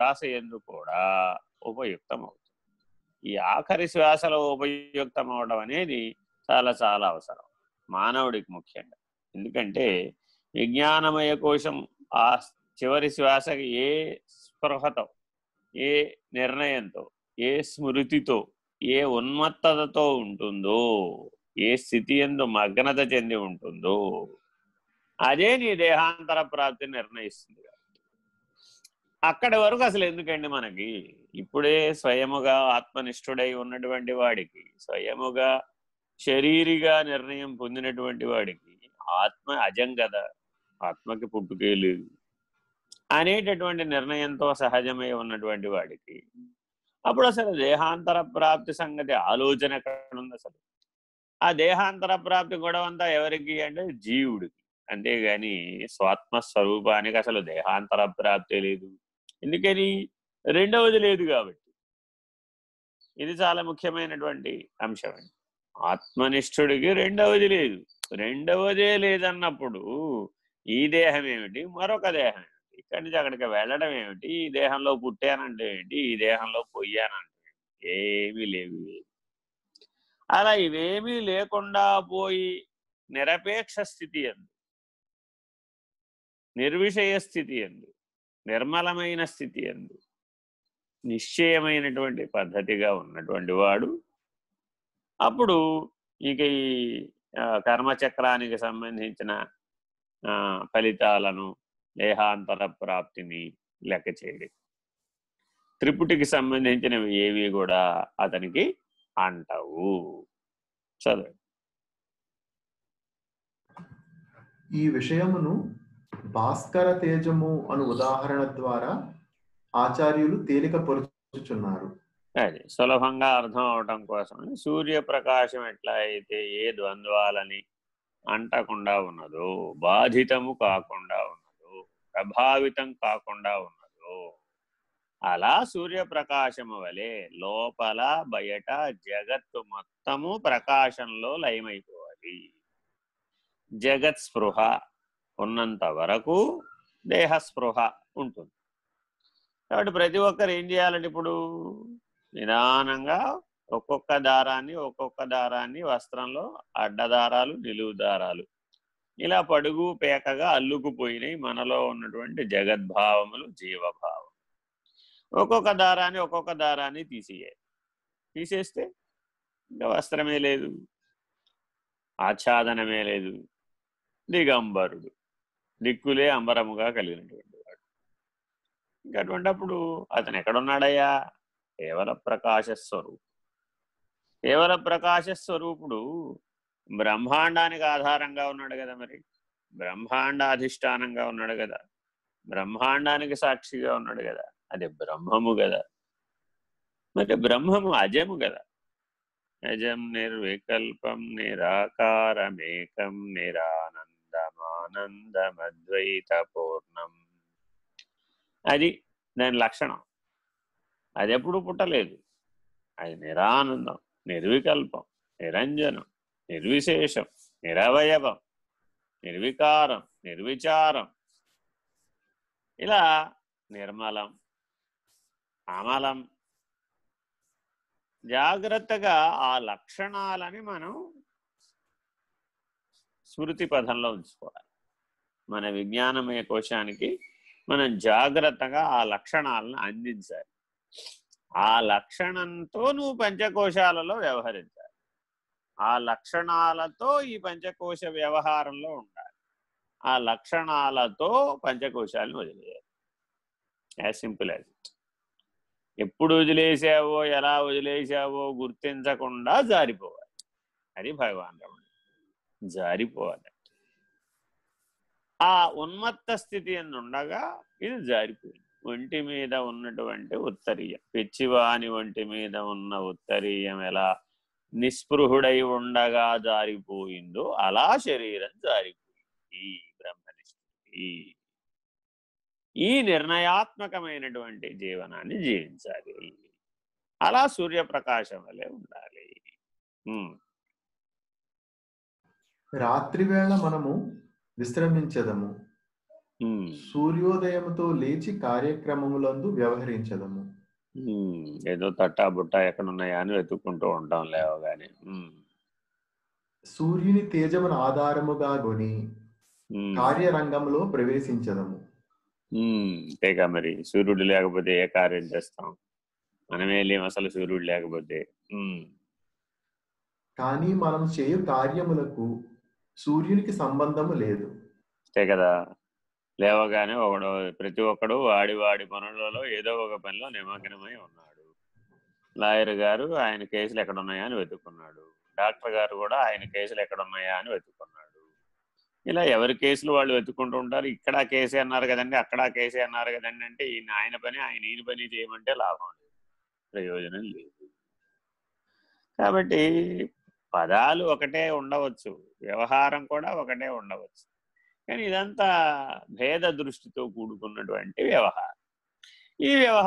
శ్వాస ఎందు కూడా ఉపయుక్తం అవుతుంది ఈ ఆఖరి శ్వాసలో ఉపయుక్తం అవడం అనేది చాలా చాలా అవసరం. మానవుడికి ముఖ్యంగా. ఎందుకంటే విజ్ఞానమయ కోశం ఆ చివరి శ్వాసకి ఏ స్పృహతో ఏ నిర్ణయంతో ఏ స్మృతితో ఏ ఉన్మత్తతతో ఉంటుందో ఏ స్థితి ఎందు మగ్నత చెంది ఉంటుందో అదే నీ దేహాంతర ప్రాప్తిని నిర్ణయిస్తుంది అక్కడి వరకు అసలు ఎందుకండి మనకి? ఇప్పుడే స్వయముగా ఆత్మనిష్ఠుడై ఉన్నటువంటి వాడికి స్వయముగా శరీరిగా నిర్ణయం పొందినటువంటి వాడికి ఆత్మ అజం కదా? ఆత్మకి పుట్టుకే లేదు. అనేటటువంటి నిర్ణయంతో సహజమై ఉన్నటువంటి వాడికి అప్పుడు అసలు దేహాంతర ప్రాప్తి సంగతి ఆలోచన ఎక్కడ ఉంది అసలు? ఆ దేహాంతర ప్రాప్తి గొడవ అంతా ఎవరికి అంటే జీవుడికి. అంతేగాని స్వాత్మ స్వరూపానికి అసలు దేహాంతర ప్రాప్తి లేదు. ఎందుకని రెండవది లేదు కాబట్టి. ఇది చాలా ముఖ్యమైనటువంటి అంశం అండి. ఆత్మనిష్ఠుడికి రెండవది లేదు. రెండవదే లేదన్నప్పుడు ఈ దేహం ఏమిటి? మరొక దేహం ఏమిటి? ఇక్కడి నుంచి అక్కడికి వెళ్ళడం ఏమిటి? ఈ దేహంలో పుట్టానంటే ఏంటి? ఈ దేహంలో పోయానంటే ఏమీ లేవు. అలా ఇవేమీ లేకుండా పోయి నిరపేక్ష స్థితి ఎందు నిర్విషయ స్థితి ఎందు నిర్మలమైన స్థితి ఎందు నిశ్చయమైనటువంటి పద్ధతిగా ఉన్నటువంటి వాడు. అప్పుడు ఇక ఈ కర్మచక్రానికి సంబంధించిన ఫలితాలను దేహాంతర ప్రాప్తిని లెక్క చేయడం. త్రిపుటికి సంబంధించినవి ఏవి కూడా అతనికి అంటవు. చదువు ఈ విషయమును భాస్కర తేజము అను ఉదాహరణ ద్వారా ఆచార్యులు తేలిక పరుచుచున్నారు అది సులభంగా అర్థం అవటం కోసం. సూర్యప్రకాశం ఎట్లా అయితే ఏ ద్వంద్వాలని అంటకుండా ఉన్నదో బాధితము కాకుండా ఉన్నదో ప్రభావితం కాకుండా ఉన్నదో అలా సూర్యప్రకాశము వలె లోపల బయట జగత్తు మొత్తము ప్రకాశంలో లయమైపోవాలి. జగత్ స్పృహ ఉన్నంత వరకు దేహస్పృహ ఉంటుంది. కాబట్టి ప్రతి ఒక్కరు ఏం చేయాలంటే ఇప్పుడు? నిదానంగా ఒక్కొక్క దారాన్ని ఒక్కొక్క దారాన్ని వస్త్రంలో అడ్డదారాలు నిలువు దారాలు. ఇలా పడుగు పేకగా అల్లుకుపోయినాయి మనలో ఉన్నటువంటి జగద్భావములు జీవభావం ఒక్కొక్క దారాన్ని ఒక్కొక్క దారాన్ని తీసేయాలి తీసేస్తే ఇంకా వస్త్రమే లేదు. ఆచ్ఛాదనమే లేదు. దిగంబరుడు. దిక్కులే అంబరముగా కలిగినటువంటి వాడు. ఇంకా అటువంటిప్పుడు అతను ఎక్కడున్నాడయ్యా? కేవల ప్రకాశ స్వరూపుడు కేవల ప్రకాశ స్వరూపుడు బ్రహ్మాండానికి ఆధారంగా ఉన్నాడు కదా మరి. బ్రహ్మాండ అధిష్టానంగా ఉన్నాడు కదా. బ్రహ్మాండానికి సాక్షిగా ఉన్నాడు కదా. అది బ్రహ్మము కదా. మరి బ్రహ్మము అజము కదా. అజం నిర్వికల్పం నిరాకారమేకం ఆనందమద్వైత పూర్ణం అది దాని లక్షణం. అది ఎప్పుడు పుట్టలేదు. అది నిరానందం నిర్వికల్పం నిరంజనం నిర్విశేషం నిరవయవం నిర్వికారం నిర్విచారం. ఇలా నిర్మలం అమలం. జాగ్రత్తగా ఆ లక్షణాలని మనం స్మృతి పథంలో ఉంచుకోవాలి. మన విజ్ఞానమయ కోశానికి మనం జాగ్రత్తగా ఆ లక్షణాలను అందించాలి. ఆ లక్షణంతో నువ్వు పంచకోశాలలో వ్యవహరించాలి. ఆ లక్షణాలతో ఈ పంచకోశ వ్యవహారంలో ఉండాలి. ఆ లక్షణాలతో పంచకోశాలను వదిలేయాలి. As simple as it. ఎప్పుడు వదిలేసావో ఎలా వదిలేసావో గుర్తించకుండా జారిపోవాలి. అది భగవాన్ రమణ జారిపోవాలి. ఆ ఉన్మత్త స్థితి ఉండగా ఇది జారిపోయింది. ఒంటి మీద ఉన్నటువంటి ఉత్తరీయం. పిచ్చివాని ఒంటి మీద ఉన్న ఉత్తరీయం ఎలా నిస్పృహుడై ఉండగా జారిపోయిందో అలా శరీరం జారిపోయింది. బ్రహ్మనిష్ఠి ఈ నిర్ణయాత్మకమైనటువంటి జీవనాన్ని జీవించాలి. అలా సూర్యప్రకాశం వలె ఉండాలి. రాత్రి వేళ మనము విశ్రమించదము. సూర్యోదయముతో లేచి కార్యక్రమములందు వ్యవహరించదము. ఏదో తట్టా బుట్టా ఎక్కడున్నాయా అని వెతుక్కుంటూ ఉంటాం లేవగానే. సూర్యుని తేజమును ఆధారముగా కొని కార్యరంగంలో ప్రవేశించదము. అంతేగా మరి. సూర్యుడు లేకపోతే ఏ కార్యం చేస్తాం? మనమే లేం అసలు సూర్యుడు లేకపోతే. కానీ మనం చేయు కార్యములకు సూర్యునికి సంబంధము లేదు. అంతే కదా. లేవగానే ఒకడు ప్రతి ఒక్కడు వాడి వాడి పనులలో ఏదో ఒక పనిలో నిమగ్నమై ఉన్నాడు. లాయర్ గారు ఆయన కేసులు ఎక్కడ ఉన్నాయా అని వెతుక్కున్నాడు. డాక్టర్ గారు కూడా ఆయన కేసులు ఎక్కడ ఉన్నాయా అని వెతుక్కున్నాడు. ఇలా ఎవరి కేసులు వాళ్ళు వెతుక్కుంటూ ఉంటారు? ఇక్కడ కేసే అన్నారు కదండి అక్కడ కేసే అన్నారు కదండి అంటే ఈయన ఆయన పని ఆయన ఈయన పని చేయమంటే లాభం లేదు. ప్రయోజనం లేదు. కాబట్టి పదాలు ఒకటే ఉండవచ్చు వ్యవహారం కూడా ఒకటే ఉండవచ్చు. కానీ ఇదంతా భేద దృష్టితో కూడుకున్నటువంటి వ్యవహారం. ఈ వ్యవహారం